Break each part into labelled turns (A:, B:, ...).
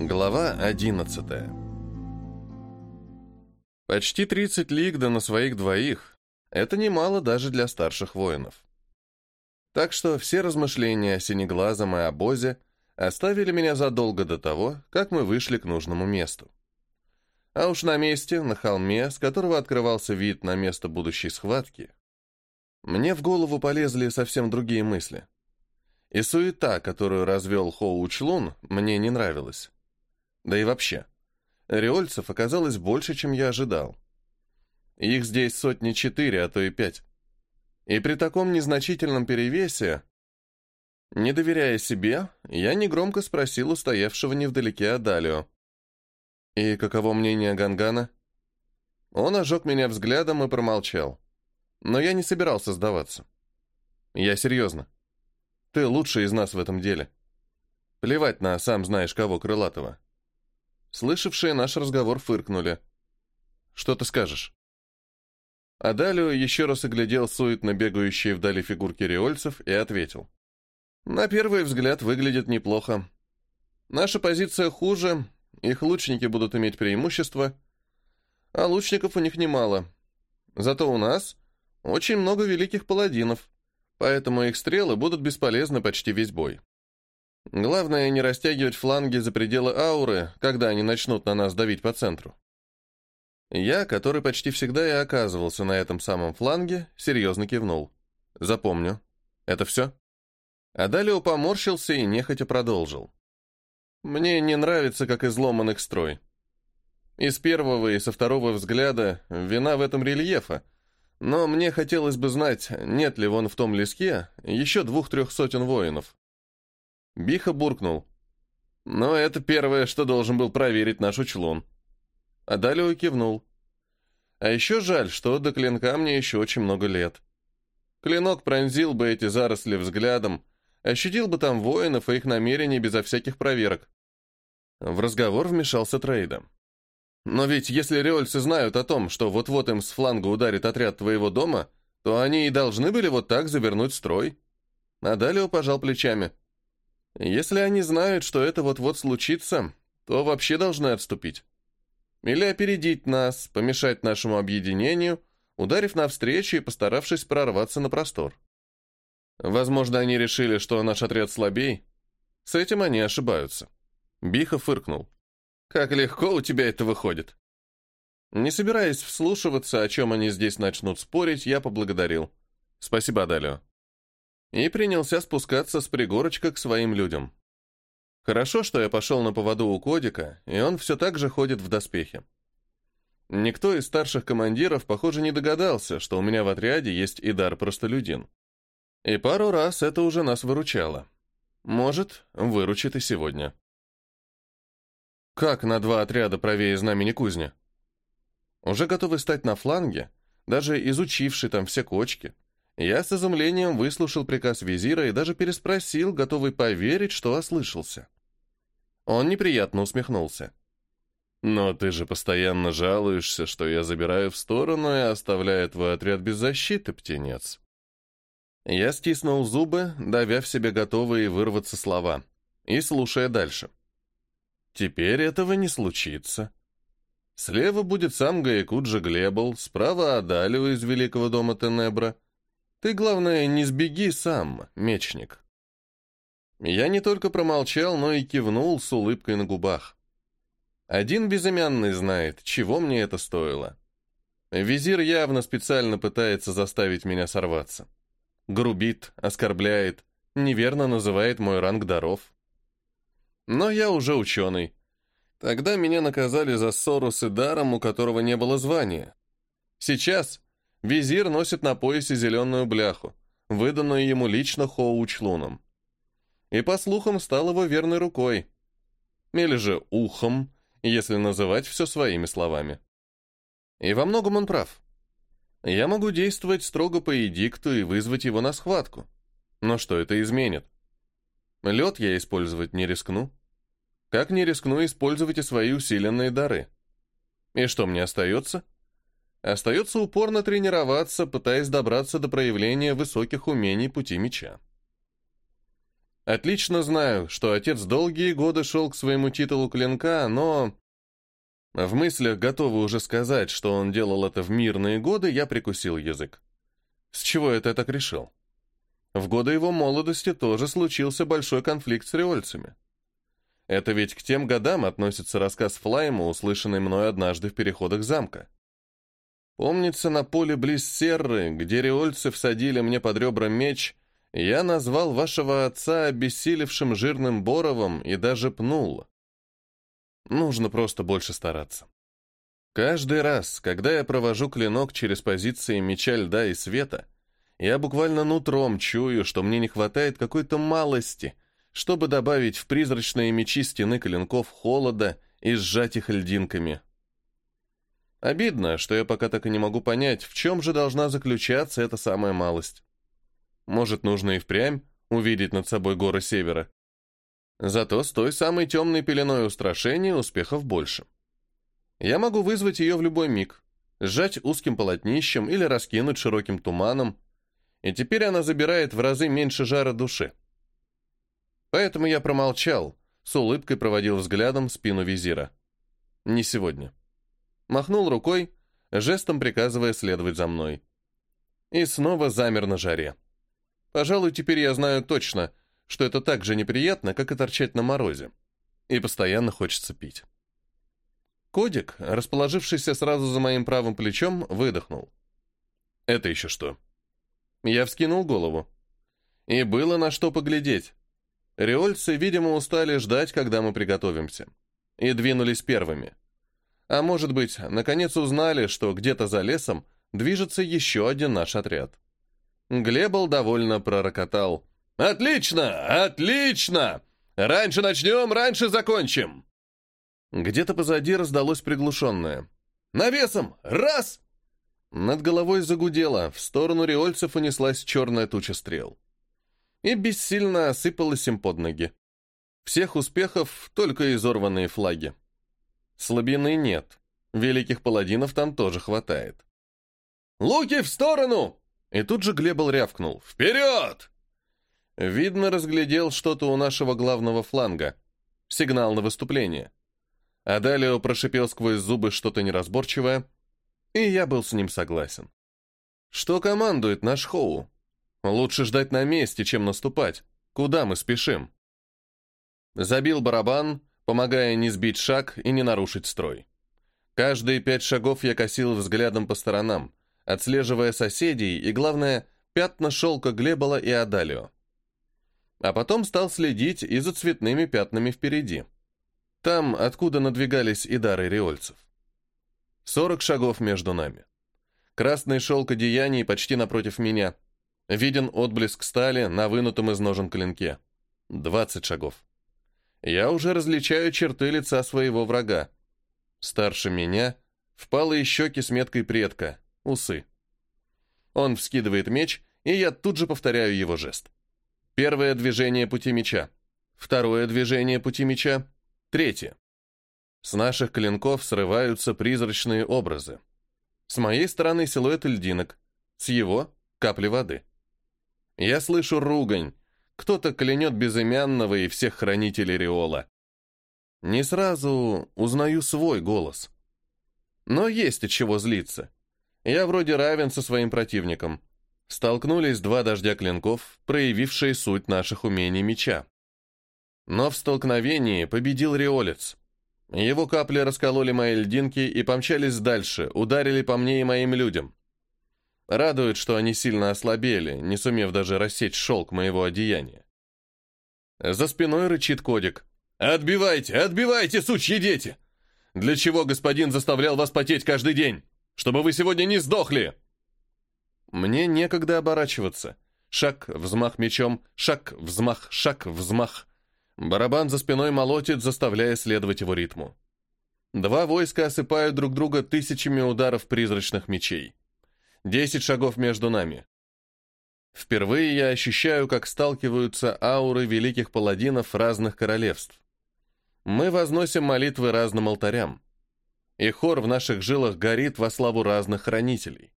A: Глава 11 Почти 30 лиг да на своих двоих — это немало даже для старших воинов. Так что все размышления о синеглазом и обозе оставили меня задолго до того, как мы вышли к нужному месту. А уж на месте, на холме, с которого открывался вид на место будущей схватки, мне в голову полезли совсем другие мысли. И суета, которую развел Хоу Учлун, мне не нравилась. Да и вообще, риольцев оказалось больше, чем я ожидал. Их здесь сотни четыре, а то и пять. И при таком незначительном перевесе, не доверяя себе, я негромко спросил у стоявшего невдалеке Адалио. «И каково мнение Гангана?» Он ожег меня взглядом и промолчал. Но я не собирался сдаваться. Я серьезно. Ты лучший из нас в этом деле. Плевать на сам знаешь кого Крылатого. Слышавшие наш разговор фыркнули. Что ты скажешь? А далее еще раз оглядел суетно бегающие вдали фигурки риольцев и ответил. На первый взгляд выглядит неплохо. Наша позиция хуже, их лучники будут иметь преимущество, а лучников у них немало. Зато у нас очень много великих паладинов, поэтому их стрелы будут бесполезны почти весь бой. Главное не растягивать фланги за пределы ауры, когда они начнут на нас давить по центру. Я, который почти всегда и оказывался на этом самом фланге, серьезно кивнул. Запомню. Это все? А далее поморщился и нехотя продолжил. Мне не нравится, как изломан их строй. Из первого и со второго взгляда вина в этом рельефа, но мне хотелось бы знать, нет ли вон в том леске еще двух-трех сотен воинов. Биха буркнул. Но это первое, что должен был проверить наш учлон. А кивнул. А еще жаль, что до клинка мне еще очень много лет. Клинок пронзил бы эти заросли взглядом, ощутил бы там воинов и их намерений безо всяких проверок. В разговор вмешался Трейда. Но ведь если риольцы знают о том, что вот-вот им с фланга ударит отряд твоего дома, то они и должны были вот так завернуть строй. А далее пожал плечами. Если они знают, что это вот-вот случится, то вообще должны отступить. Или опередить нас, помешать нашему объединению, ударив навстречу и постаравшись прорваться на простор. Возможно, они решили, что наш отряд слабей. С этим они ошибаются. Биха фыркнул. Как легко у тебя это выходит. Не собираясь вслушиваться, о чем они здесь начнут спорить, я поблагодарил. Спасибо, Адалио. И принялся спускаться с пригорочка к своим людям. Хорошо, что я пошел на поводу у Кодика, и он все так же ходит в доспехе. Никто из старших командиров, похоже, не догадался, что у меня в отряде есть и дар простолюдин. И пару раз это уже нас выручало. Может, выручит и сегодня. Как на два отряда правее знамени кузня? Уже готовый стать на фланге, даже изучивший там все кочки, я с изумлением выслушал приказ визира и даже переспросил, готовый поверить, что ослышался. Он неприятно усмехнулся. «Но ты же постоянно жалуешься, что я забираю в сторону и оставляю твой отряд без защиты, птенец». Я стиснул зубы, давя в себе готовые вырваться слова, и слушая дальше. Теперь этого не случится. Слева будет сам Гаякуджа Глебл, справа Адалио из Великого дома Тенебра. Ты, главное, не сбеги сам, мечник. Я не только промолчал, но и кивнул с улыбкой на губах. Один безымянный знает, чего мне это стоило. Визир явно специально пытается заставить меня сорваться. Грубит, оскорбляет, неверно называет мой ранг даров. Но я уже ученый. Тогда меня наказали за ссору с Идаром, у которого не было звания. Сейчас визир носит на поясе зеленую бляху, выданную ему лично Хоучлуном. И, по слухам, стал его верной рукой. Или же ухом, если называть все своими словами. И во многом он прав. Я могу действовать строго по эдикту и вызвать его на схватку. Но что это изменит? Лед я использовать не рискну. Как не рискну использовать и свои усиленные дары? И что мне остается? Остается упорно тренироваться, пытаясь добраться до проявления высоких умений пути меча. Отлично знаю, что отец долгие годы шел к своему титулу клинка, но... В мыслях, готовы уже сказать, что он делал это в мирные годы, я прикусил язык. С чего это я так решил? В годы его молодости тоже случился большой конфликт с риольцами. Это ведь к тем годам относится рассказ Флайма, услышанный мной однажды в переходах замка. Помнится, на поле близ Серры, где риольцы всадили мне под ребра меч, я назвал вашего отца обессилевшим жирным боровом и даже пнул. Нужно просто больше стараться. Каждый раз, когда я провожу клинок через позиции меча льда и света, я буквально нутром чую, что мне не хватает какой-то малости — чтобы добавить в призрачные мечи стены клинков холода и сжать их льдинками. Обидно, что я пока так и не могу понять, в чем же должна заключаться эта самая малость. Может, нужно и впрямь увидеть над собой горы севера. Зато с той самой темной пеленой устрашения успехов больше. Я могу вызвать ее в любой миг, сжать узким полотнищем или раскинуть широким туманом, и теперь она забирает в разы меньше жара души. Поэтому я промолчал, с улыбкой проводил взглядом спину визира. Не сегодня. Махнул рукой, жестом приказывая следовать за мной. И снова замер на жаре. Пожалуй, теперь я знаю точно, что это так же неприятно, как и торчать на морозе. И постоянно хочется пить. Кодик, расположившийся сразу за моим правым плечом, выдохнул. «Это еще что?» Я вскинул голову. И было на что поглядеть. Риольцы, видимо, устали ждать, когда мы приготовимся. И двинулись первыми. А может быть, наконец узнали, что где-то за лесом движется еще один наш отряд. Глебл довольно пророкотал. «Отлично! Отлично! Раньше начнем, раньше закончим!» Где-то позади раздалось приглушенное. «Навесом! Раз!» Над головой загудело, в сторону риольцев унеслась черная туча стрел и бессильно осыпалась им под ноги. Всех успехов только изорванные флаги. Слабины нет. Великих паладинов там тоже хватает. «Луки в сторону!» И тут же Глебл рявкнул. «Вперед!» Видно, разглядел что-то у нашего главного фланга. Сигнал на выступление. А далее прошипел сквозь зубы что-то неразборчивое, и я был с ним согласен. Что командует наш Хоу? Лучше ждать на месте, чем наступать. Куда мы спешим? Забил барабан, помогая не сбить шаг и не нарушить строй. Каждые пять шагов я косил взглядом по сторонам, отслеживая соседей и, главное, пятна шелка Глебола и Адалио. А потом стал следить и за цветными пятнами впереди. Там, откуда надвигались и дары риольцев. Сорок шагов между нами. Красный шелк одеяний почти напротив меня — Виден отблеск стали на вынутом из ножен клинке. Двадцать шагов. Я уже различаю черты лица своего врага. Старше меня, впалые щеки с меткой предка, усы. Он вскидывает меч, и я тут же повторяю его жест. Первое движение пути меча. Второе движение пути меча. Третье. С наших клинков срываются призрачные образы. С моей стороны силуэт льдинок, с его — капли воды. Я слышу ругань. Кто-то клянет безымянного и всех хранителей Риола. Не сразу узнаю свой голос. Но есть от чего злиться. Я вроде равен со своим противником. Столкнулись два дождя клинков, проявившие суть наших умений меча. Но в столкновении победил Риолец. Его капли раскололи мои льдинки и помчались дальше, ударили по мне и моим людям. Радует, что они сильно ослабели, не сумев даже рассечь шелк моего одеяния. За спиной рычит Кодик. «Отбивайте, отбивайте, сучьи дети! Для чего господин заставлял вас потеть каждый день? Чтобы вы сегодня не сдохли!» Мне некогда оборачиваться. Шаг, взмах мечом, шаг, взмах, шаг, взмах. Барабан за спиной молотит, заставляя следовать его ритму. Два войска осыпают друг друга тысячами ударов призрачных мечей. Десять шагов между нами. Впервые я ощущаю, как сталкиваются ауры великих паладинов разных королевств. Мы возносим молитвы разным алтарям. И хор в наших жилах горит во славу разных хранителей.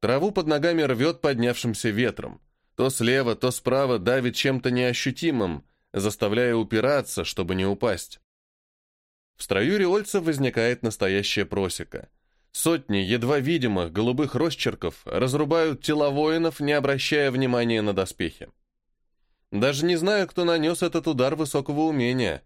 A: Траву под ногами рвет поднявшимся ветром. То слева, то справа давит чем-то неощутимым, заставляя упираться, чтобы не упасть. В строю риольцев возникает настоящая просека. Сотни едва видимых голубых росчерков разрубают тела воинов, не обращая внимания на доспехи. Даже не знаю, кто нанес этот удар высокого умения.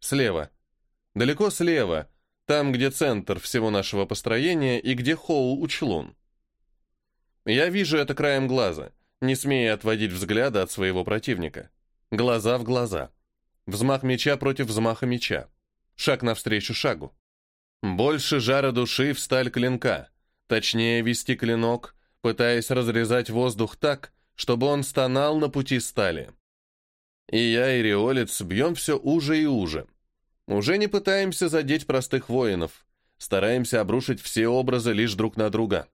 A: Слева. Далеко слева, там, где центр всего нашего построения и где Хоу Учлун. Я вижу это краем глаза, не смея отводить взгляда от своего противника. Глаза в глаза. Взмах меча против взмаха меча. Шаг навстречу шагу. Больше жара души в сталь клинка. Точнее, вести клинок, пытаясь разрезать воздух так, чтобы он стонал на пути стали. И я, и Риолец бьем все уже и уже. Уже не пытаемся задеть простых воинов, стараемся обрушить все образы лишь друг на друга.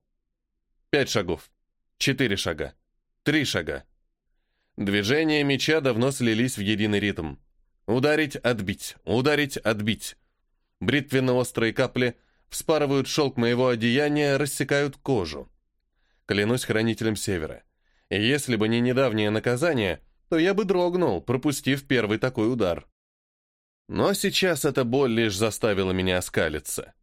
A: Пять шагов, четыре шага, три шага. Движения меча давно слились в единый ритм. Ударить, отбить, ударить, отбить. Бритвенно-острые капли вспарывают шелк моего одеяния, рассекают кожу. Клянусь хранителем Севера. Если бы не недавнее наказание, то я бы дрогнул, пропустив первый такой удар. Но сейчас эта боль лишь заставила меня оскалиться.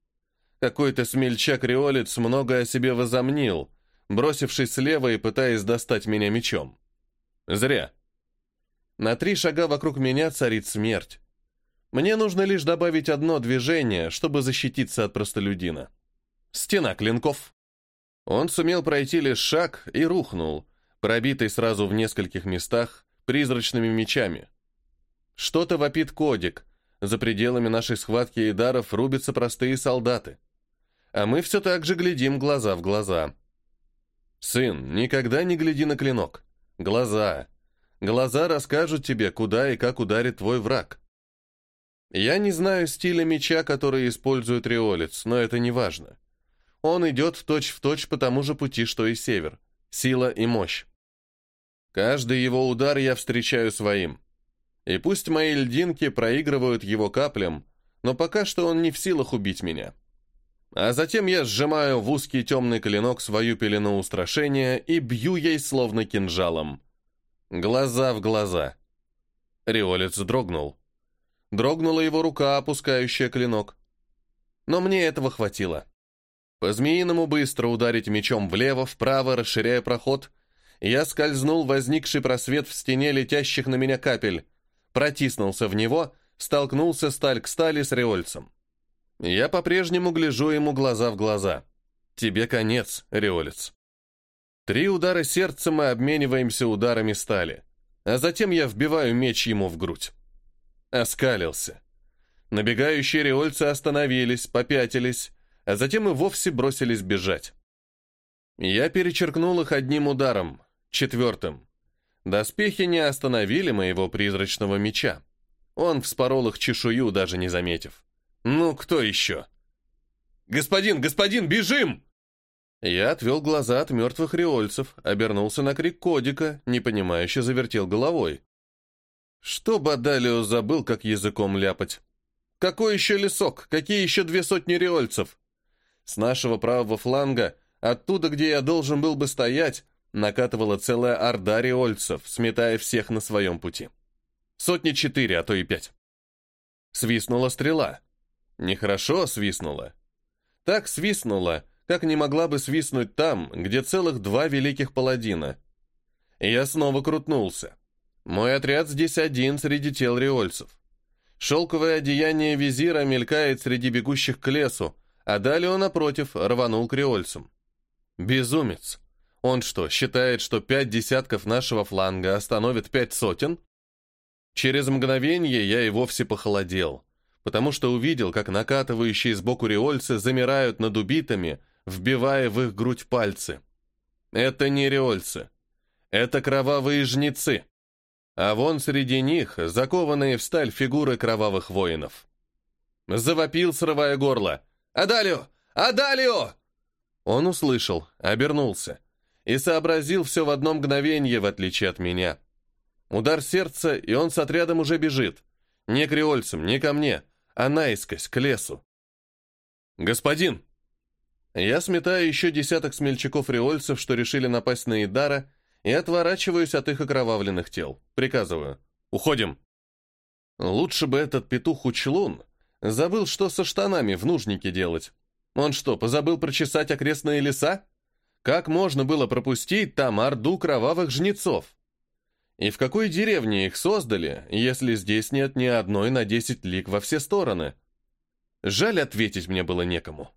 A: Какой-то смельчак-риолец много о себе возомнил, бросившись слева и пытаясь достать меня мечом. Зря. На три шага вокруг меня царит смерть. Мне нужно лишь добавить одно движение, чтобы защититься от простолюдина. Стена клинков. Он сумел пройти лишь шаг и рухнул, пробитый сразу в нескольких местах призрачными мечами. Что-то вопит кодик. За пределами нашей схватки и даров рубятся простые солдаты. А мы все так же глядим глаза в глаза. Сын, никогда не гляди на клинок. Глаза. Глаза расскажут тебе, куда и как ударит твой враг. Я не знаю стиля меча, который использует Риолец, но это не важно. Он идет точь-в-точь по тому же пути, что и север. Сила и мощь. Каждый его удар я встречаю своим. И пусть мои льдинки проигрывают его каплям, но пока что он не в силах убить меня. А затем я сжимаю в узкий темный клинок свою пелену устрашения и бью ей словно кинжалом. Глаза в глаза. Риолец дрогнул. Дрогнула его рука, опускающая клинок. Но мне этого хватило. По-змеиному быстро ударить мечом влево, вправо, расширяя проход, я скользнул возникший просвет в стене летящих на меня капель, протиснулся в него, столкнулся сталь к стали с Риольцем. Я по-прежнему гляжу ему глаза в глаза. Тебе конец, Риолец. Три удара сердца мы обмениваемся ударами стали, а затем я вбиваю меч ему в грудь. Оскалился. Набегающие риольцы остановились, попятились, а затем и вовсе бросились бежать. Я перечеркнул их одним ударом, Четвертым. Доспехи не остановили моего призрачного меча. Он вспорол их чешую, даже не заметив. Ну, кто еще? «Господин, господин, бежим!» Я отвел глаза от мертвых риольцев, обернулся на крик Кодика, непонимающе завертел головой. Что Бадалио забыл, как языком ляпать? Какой еще лесок? Какие еще две сотни риольцев? С нашего правого фланга, оттуда, где я должен был бы стоять, накатывала целая орда риольцев, сметая всех на своем пути. Сотни четыре, а то и пять. Свистнула стрела. Нехорошо свистнула. Так свистнула, как не могла бы свистнуть там, где целых два великих паладина. Я снова крутнулся. Мой отряд здесь один среди тел риольцев. Шелковое одеяние визира мелькает среди бегущих к лесу, а далее он, напротив, рванул к риольцам. Безумец. Он что, считает, что пять десятков нашего фланга остановит пять сотен? Через мгновение я и вовсе похолодел, потому что увидел, как накатывающие сбоку риольцы замирают над убитыми, вбивая в их грудь пальцы. Это не риольцы. Это кровавые жнецы. А вон среди них закованные в сталь фигуры кровавых воинов. Завопил, срывая горло. «Адалио! Адалио!» Он услышал, обернулся и сообразил все в одно мгновение, в отличие от меня. Удар сердца, и он с отрядом уже бежит. Не к риольцам, не ко мне, а наискось, к лесу. «Господин!» Я сметаю еще десяток смельчаков-риольцев, что решили напасть на Идара, и отворачиваюсь от их окровавленных тел. Приказываю. «Уходим!» Лучше бы этот петух Учлун забыл, что со штанами в нужнике делать. Он что, позабыл прочесать окрестные леса? Как можно было пропустить там орду кровавых жнецов? И в какой деревне их создали, если здесь нет ни одной на десять лик во все стороны? Жаль, ответить мне было некому.